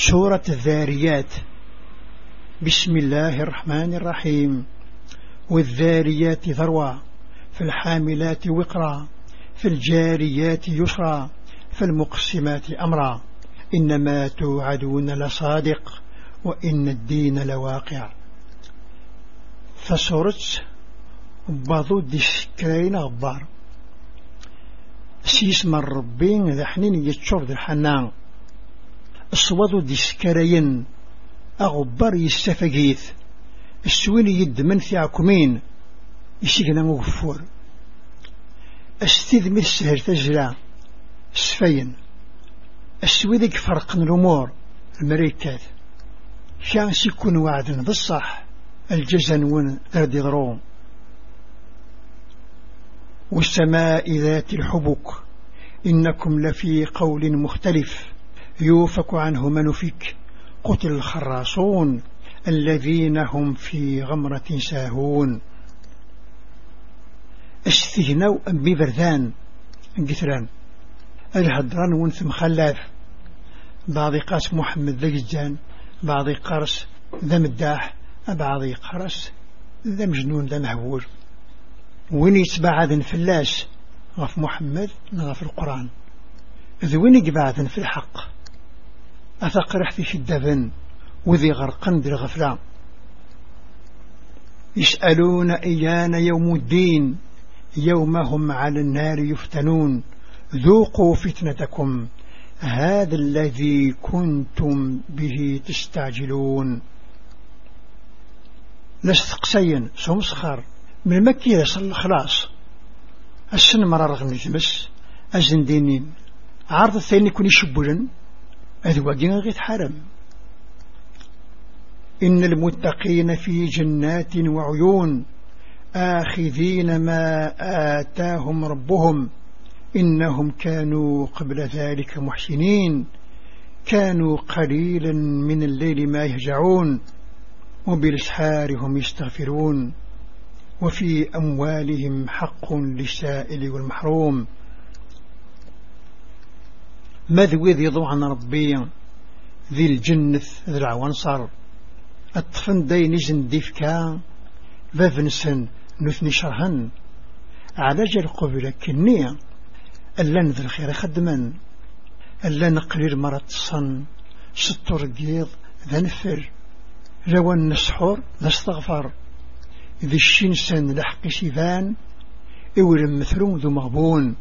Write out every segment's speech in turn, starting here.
سورة الذاريات. بسم الله الرحمن الرحيم. والذاريات ذروة في الحاملات وقرا في الجاريات يسرا في المقسمات أمرا. إنما توعدون لصادق وإن الدين لواقع. فصورت بعضو ديسكرين غبار سيس من ربين ذا حنين يتشوف ذا الحنان الصوض ديسكرين أغبار يستفقيث السوين يد من ثيعكمين يسيقنا مغفور. استذ السهر تجرى سفين السويدك فرق الأمور المريكات. كان سيكون وعدا بالصح الجزن ون ردي ضروم والسماء ذات الحبك إنكم لفي قول مختلف. يوفك عنه من فيك. قتل الخراصون الذين هم في غمرة ساهون. استهنوا ببردان قثران. الهدران ونثم خلاف. بعض قاس محمد ذا ججان بعض قرس ذا مداح بعض قرس ذا مجنون ذا مهبور وين يتبعد فلاش غف محمد غف القرآن. ذوين يقبعد في الحق أثقرح في شدفن وذي غرقن بالغفلة. يسألون إيان يوم الدين يوم هم على النار يفتنون. ذوقوا فتنتكم هذا الذي كنتم به تستعجلون. لستقسين سمسخر من مكي يصل خلاص. السن مرار غني تمس أزن دينين. عرض الثاني كوني شبولا أذواقين غيث حرم إن المتقين في جنات وعيون آخذين ما آتاهم ربهم. إنهم كانوا قبل ذلك محسنين. كانوا قليلا من الليل ما يهجعون. وبالإسحار هم يستغفرون. وفي أموالهم حق للسائل والمحروم. ماذا ذي ضوعا ربي ذي الجنة ذي العوانصر الطفن دين ديفكا بابنسن نثني شرهن. على جل قبل كنية ألا نذر الخير خدما ألا نقليل مرة الصن ستر قيض ذا نفر. لوان نسحور استغفر. ذي الشنسن لحق سيفان إولم مثلون ذو مغبون.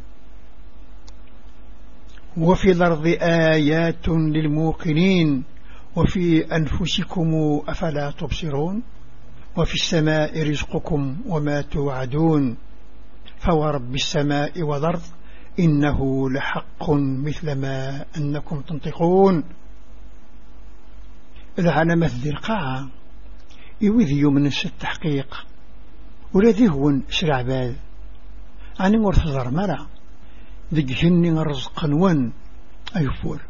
وفي الأرض آيات للموقنين وفي أنفسكم أفلا تبصرون وفي السماء رزقكم وما توعدون فورب السماء والأرض إنه لحق مثل ما أنكم تنطقون. العلامة ذي القاعة يوذي من التحقيق ولذي هو سرع بال أنا مرث ضرمرة ذي هني الرزق نوان. أيفور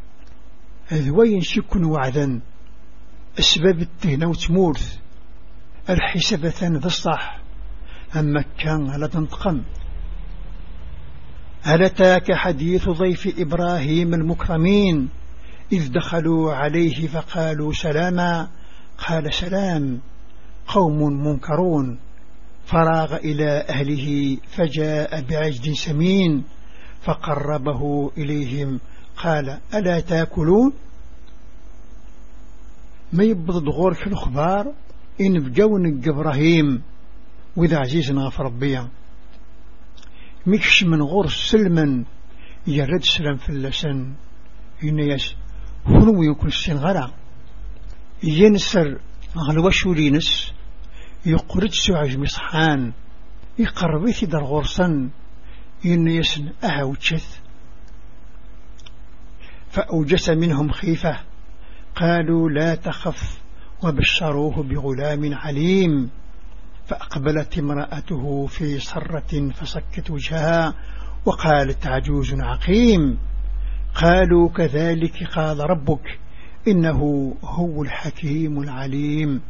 هذا وين شكن وعدا؟ أسباب التهنة وتمورث. الحسابة ذا الصح. أما كان على تنتقم. هل أتاك حديث ضيف إبراهيم المكرمين؟ إذ دخلوا عليه فقالوا سلاما. قال سلام. قوم منكرون. فراغ إلى أهله فجاء بعجد سمين. فقربه إليهم. قال ألا تأكلون؟ ما يبض غور في الخبار؟ إن بجون إبراهيم. وإذا عزيز غف ربيا مكش من غور سلما يرد سلام في اللسان. إن يس هنو يكون السن غرا. ينسر غلوة شولينس يقرد سعج مصحان. يقربي در غرسا إن يسن أهوتشث فأوجس منهم خيفة. قالوا لا تخف وبشروه بغلام عليم. فأقبلت امرأته في صرة فسكت وجهها وقالت عجوز عقيم. قالوا كذلك قال ربك إنه هو الحكيم العليم.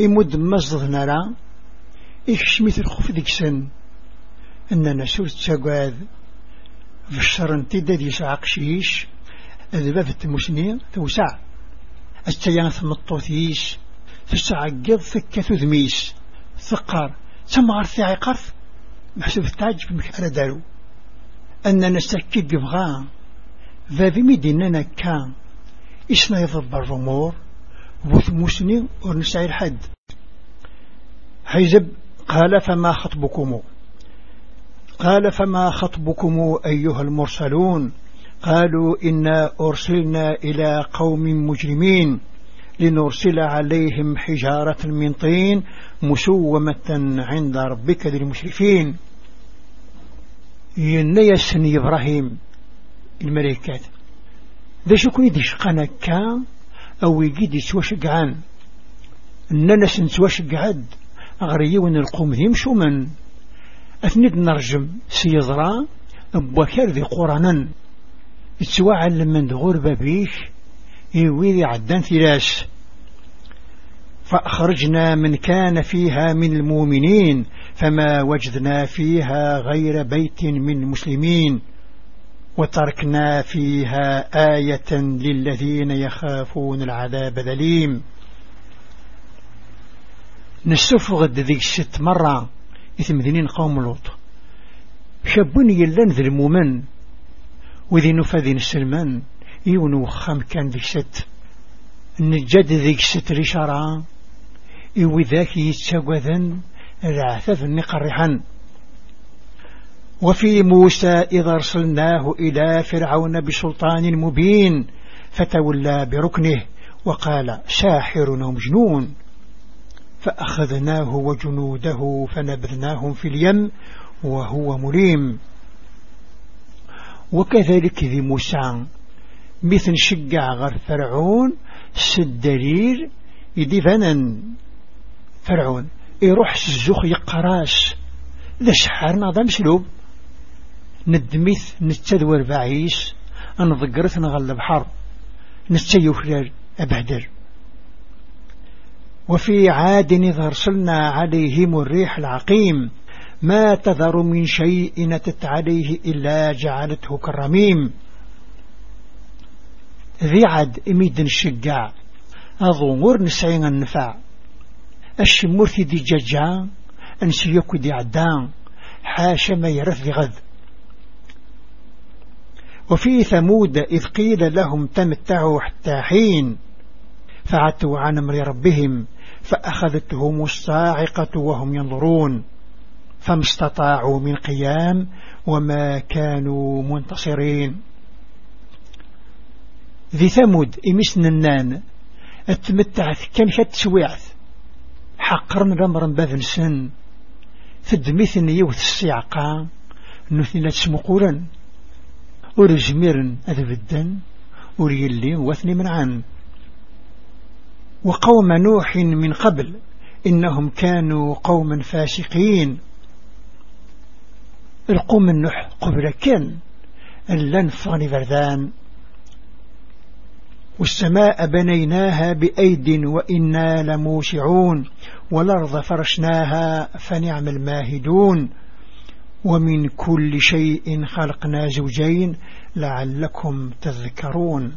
إمد مزض نرى إيش الخف ديكسن إننا سوت تقاذ في الشر انتدى دي سعق شيش أذباب التموسنين توسع. التيان ثمطوثيش تسعقض ثكة ذميس ثقار تمغر ثاعي قرث؟ محسوب التعجب مكارة دارو. أننا نستكد يبغى ذا ميديننا كان إسنا يضرب الرمور؟ وثموسني ورنسعي الحد حيزب قال فما خطبكم قال فما خطبكم أيها المرسلون؟ قالوا إنا أرسلنا إلى قوم مجرمين لنرسل عليهم حجارة من طين مسومة عند ربك للمشرفين ينيسن إبراهيم الملكات ذا شكو يديش قنكا أو يجيد يتوشق عن إننا سنتوشق عد أغريون القوم يمشوا من أثنيد نرجم سيضرا أبوكر ذي قرانا يتواعل من دغور بابيش يويذي عدان ثلاث فأخرجنا من كان فيها من المؤمنين فما وجدنا فيها غير بيت من مسلمين. وتركنا فيها آية للذين يخافون العذاب ذليم نسفغ ذيك الست مرة. ذنين قوم لوط. شابون يلان ذي المؤمن وذي نفاذين السلمان يونو خام كان ذيك ست نجد ذيك ست رشارة إيو ذاك يتساقذن العثاف النقرحا وفي موسى إذا أرسلناه إلى فرعون بسلطان مبين. فتولى بركنه. وقال ساحر ومجنون فأخذناه وجنوده فنبذناهم في اليم وهو مليم. وكذلك ذي موسى مثل شقع غير فرعون سدليل يدي فنن فرعون يروح الزخ يقراش. ذا شحار نظام سلوب ندميث نتذور بعيش نضقرث نغلب حرب نتسيو خلال أبهدر وفي عاد إذا أرسلنا عليهم الريح العقيم ما تذر من شيء نتت عليه إلا جعلته كالرميم. ذي عد إميد الشقاع أظهر نسعين النفع الشمورث دي ججا أنسيوك دي عدان حاشا ما يرث غذ. وفي ثمود إذ قيل لهم تمتعوا حتى حين فعتوا عن أمر ربهم فأخذتهم الصاعقة وهم ينظرون فما استطاعوا من قيام وما كانوا منتصرين. ذي ثمود إمسن النان اتمتعت كان كتسويعث حقرن رمرن باذن سن تدميثن يوث السيعقا نثنى تسمقورا ورجميرن أذبدن وريلي وثني من عن وقوم نوح من قبل إنهم كانوا قوما فاسقين. القوم النوح قبل كان اللن فغني فردان والسماء بنيناها بأيد وإنا لموسعون والأرض فرشناها فنعم الماهدون. ومن كل شيء خلقنا زوجين لعلكم تذكرون.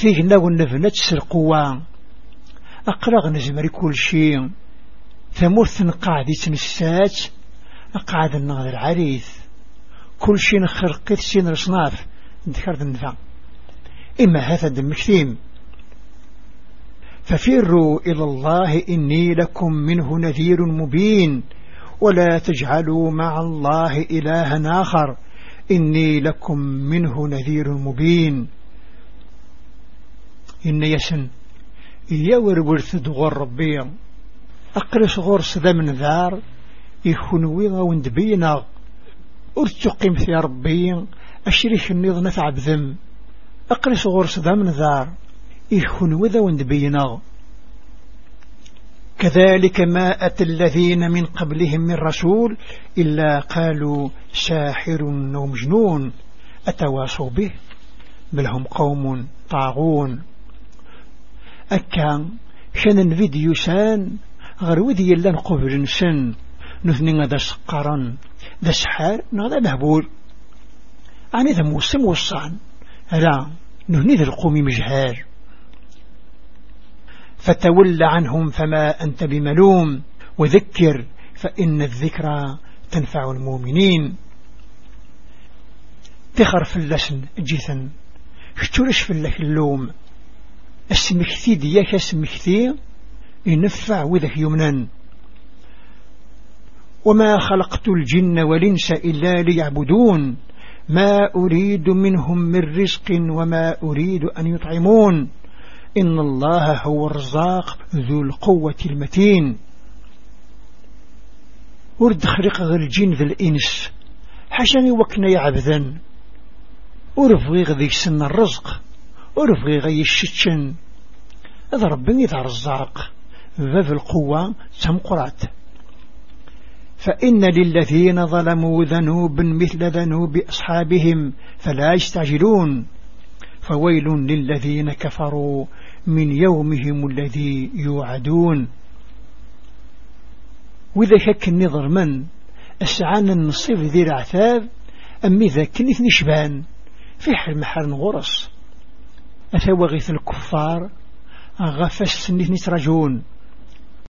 فيه نو النفنة القوة أقرغ نزمر كل شيء. ثمرث قاعد يتنسات أقعد النغذ العريث كل شيء خرقت سين رصناف ذكرت النفع إما هذا دمكتيم ففروا إلى الله إني لكم منه نذير مبين. ولا تجعلوا مع الله إلها آخر. إني لكم منه نذير مبين. إن يسن يور ورث دغور ربي أقرس غرس ذا من ذار يخنوي وندبينا أرتقم في ربي أشريك النظ نفع بذم أقرس غرس ذا من ذار يخنوي ذا وندبينا كذلك ما أتى الذين من قبلهم من رسول إلا قالوا ساحر ومجنون أتواصوا به بل هم قوم طاغون. أكا شان فيديو سان غير وذي يلا نقبل نسن نثني ذا سقرا ذا سحار نغدا مهبول أنا ذا موسم وصان. لا نهني ذا القوم مجهار فتول عنهم فما أنت بملوم. وذكر فإن الذكرى تنفع المؤمنين. تخر اللسن جيثا شتورش في اللوم السمكثي دياك السمكثي ينفع وذك يمنا وما خلقت الجن والإنس إلا ليعبدون. ما أريد منهم من رزق وما أريد أن يطعمون. إن الله هو الرزاق ذو القوة المتين. ورد خلق غير الجن ذا الإنس. حشاني وكنا يعبذا ورفغي غذي سن الرزق. ورفغي غي الشتشن. هذا ربني ذا الرزاق ذا القوة تمقرات فإن للذين ظلموا ذنوب مثل ذنوب أصحابهم فلا يستعجلون. فويل للذين كفروا من يومهم الذي يوعدون. وإذا كك النظر من؟ أسعان النصيب ذي العثاب أمي ذا كنث نشبان في حرم حرم غرس. أثوى الكفار؟ غفش سنث نترجون